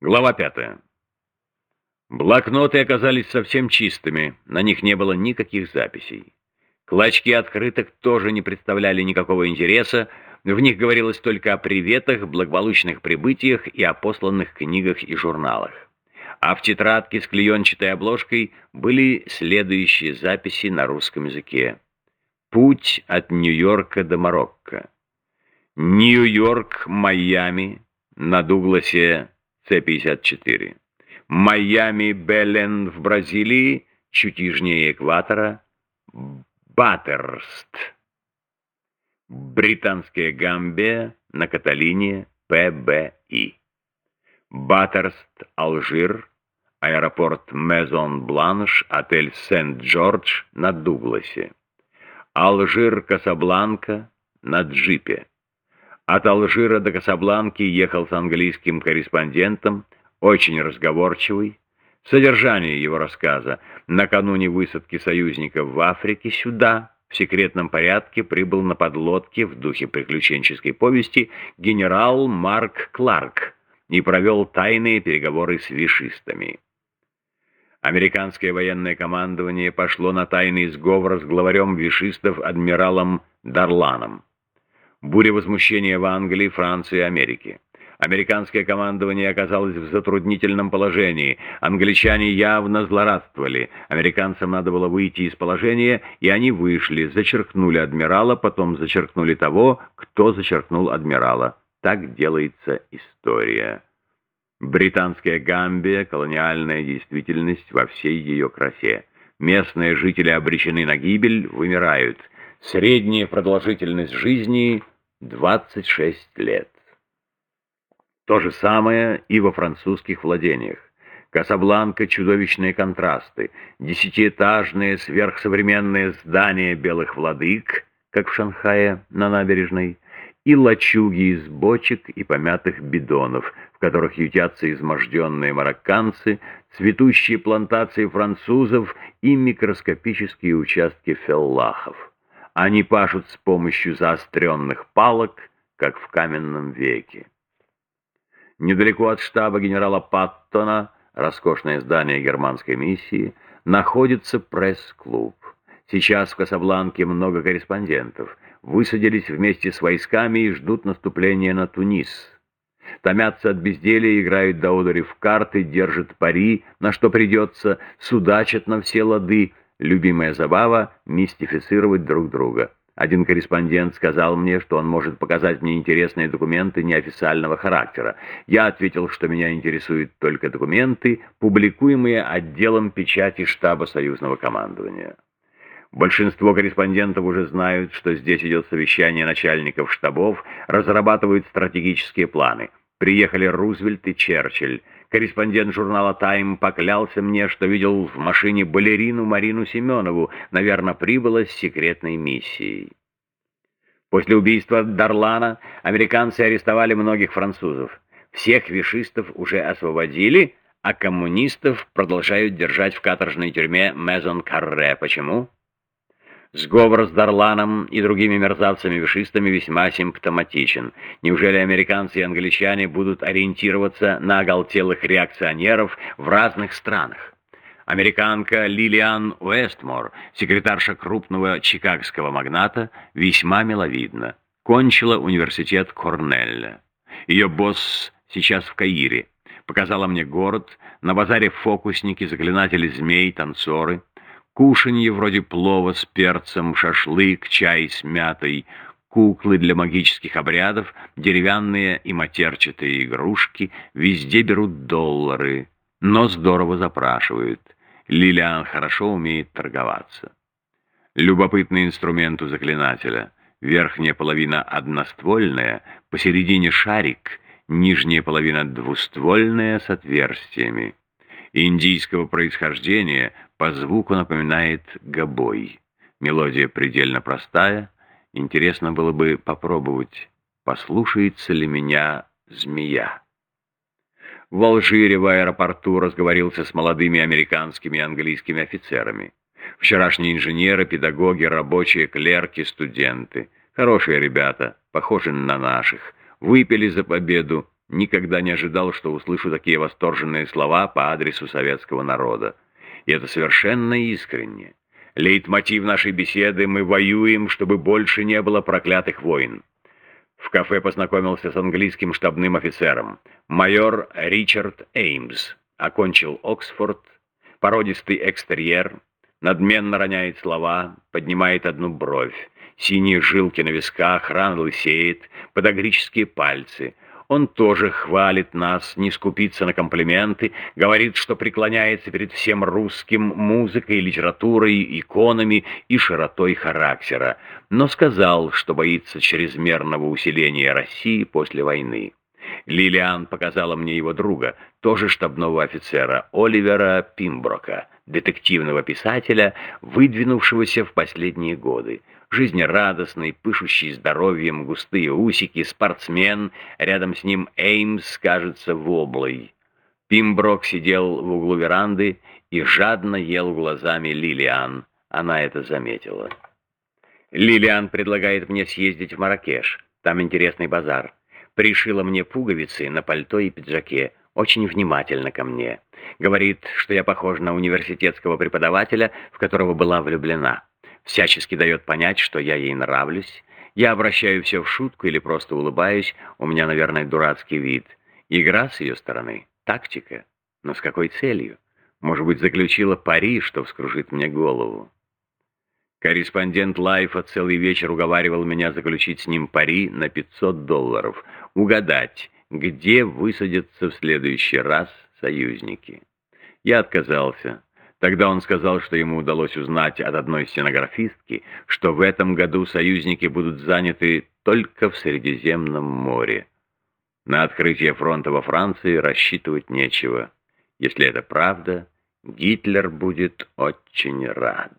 Глава пятая. Блокноты оказались совсем чистыми, на них не было никаких записей. Клочки открыток тоже не представляли никакого интереса, в них говорилось только о приветах, благополучных прибытиях и о посланных книгах и журналах. А в тетрадке с клеенчатой обложкой были следующие записи на русском языке. Путь от Нью-Йорка до Марокко. Нью-Йорк, Майами, на Дугласе С-54. Майами, Беллен в Бразилии, чуть южнее экватора, Баттерст. Британская Гамбия на Каталине, ПБИ. Баттерст, Алжир, аэропорт Мезон-Бланш, отель Сент-Джордж на Дугласе. Алжир, Касабланка на джипе. От Алжира до Касабланки ехал с английским корреспондентом, очень разговорчивый. Содержание его рассказа. Накануне высадки союзников в Африке сюда, в секретном порядке, прибыл на подлодке в духе приключенческой повести генерал Марк Кларк и провел тайные переговоры с вишистами. Американское военное командование пошло на тайный сговор с главарем вишистов адмиралом Дарланом буря возмущения в Англии, Франции и Америке. Американское командование оказалось в затруднительном положении. Англичане явно злорадствовали. Американцам надо было выйти из положения, и они вышли, зачеркнули адмирала, потом зачеркнули того, кто зачеркнул адмирала. Так делается история. Британская Гамбия – колониальная действительность во всей ее красе. Местные жители обречены на гибель, вымирают – Средняя продолжительность жизни – 26 лет. То же самое и во французских владениях. Касабланка – чудовищные контрасты. Десятиэтажные сверхсовременные здания белых владык, как в Шанхае на набережной, и лачуги из бочек и помятых бидонов, в которых ютятся изможденные марокканцы, цветущие плантации французов и микроскопические участки феллахов. Они пашут с помощью заостренных палок, как в каменном веке. Недалеко от штаба генерала Паттона, роскошное здание германской миссии, находится пресс-клуб. Сейчас в Касабланке много корреспондентов. Высадились вместе с войсками и ждут наступления на Тунис. Томятся от безделия, играют до одури в карты, держат пари, на что придется, судачат на все лады, Любимая забава — мистифицировать друг друга. Один корреспондент сказал мне, что он может показать мне интересные документы неофициального характера. Я ответил, что меня интересуют только документы, публикуемые отделом печати штаба союзного командования. Большинство корреспондентов уже знают, что здесь идет совещание начальников штабов, разрабатывают стратегические планы. Приехали Рузвельт и Черчилль. Корреспондент журнала «Тайм» поклялся мне, что видел в машине балерину Марину Семенову, наверное, прибыла с секретной миссией. После убийства Дарлана американцы арестовали многих французов. Всех вишистов уже освободили, а коммунистов продолжают держать в каторжной тюрьме Мезон-Карре. Почему? Сговор с Дарланом и другими мерзавцами-вишистами весьма симптоматичен. Неужели американцы и англичане будут ориентироваться на оголтелых реакционеров в разных странах? Американка Лилиан Уэстмор, секретарша крупного чикагского магната, весьма миловидна. Кончила университет Корнелля. Ее босс сейчас в Каире. Показала мне город, на базаре фокусники, заклинатели змей, танцоры. Кушанье вроде плова с перцем, шашлык, чай с мятой, куклы для магических обрядов, деревянные и матерчатые игрушки, везде берут доллары, но здорово запрашивают. Лилиан хорошо умеет торговаться. Любопытный инструмент у заклинателя. Верхняя половина одноствольная, посередине шарик, нижняя половина двуствольная с отверстиями. Индийского происхождения, по звуку напоминает гобой. Мелодия предельно простая. Интересно было бы попробовать, послушается ли меня змея. В Алжире в аэропорту разговорился с молодыми американскими и английскими офицерами. Вчерашние инженеры, педагоги, рабочие, клерки, студенты. Хорошие ребята, похожи на наших. Выпили за победу, Никогда не ожидал, что услышу такие восторженные слова по адресу советского народа. И это совершенно искренне. Лейтмотив нашей беседы «Мы воюем, чтобы больше не было проклятых войн». В кафе познакомился с английским штабным офицером. Майор Ричард Эймс. Окончил Оксфорд. Породистый экстерьер. Надменно роняет слова, поднимает одну бровь. Синие жилки на висках, рано лысеет, подогрические пальцы — он тоже хвалит нас, не скупится на комплименты, говорит, что преклоняется перед всем русским музыкой, литературой, иконами и широтой характера, но сказал, что боится чрезмерного усиления России после войны. Лилиан показала мне его друга, тоже штабного офицера, Оливера Пимброка, детективного писателя, выдвинувшегося в последние годы жизнерадостный, пышущий здоровьем, густые усики, спортсмен, рядом с ним Эймс, кажется, воблой. Пимброк сидел в углу веранды и жадно ел глазами Лилиан. Она это заметила. Лилиан предлагает мне съездить в Маракеш. Там интересный базар. Пришила мне пуговицы на пальто и пиджаке. Очень внимательно ко мне. Говорит, что я похож на университетского преподавателя, в которого была влюблена всячески дает понять, что я ей нравлюсь. Я обращаю все в шутку или просто улыбаюсь, у меня, наверное, дурацкий вид. Игра с ее стороны, тактика. Но с какой целью? Может быть, заключила пари, что вскружит мне голову. Корреспондент Лайфа целый вечер уговаривал меня заключить с ним пари на 500 долларов. Угадать, где высадятся в следующий раз союзники. Я отказался. Тогда он сказал, что ему удалось узнать от одной стенографистки, что в этом году союзники будут заняты только в Средиземном море. На открытие фронта во Франции рассчитывать нечего. Если это правда, Гитлер будет очень рад.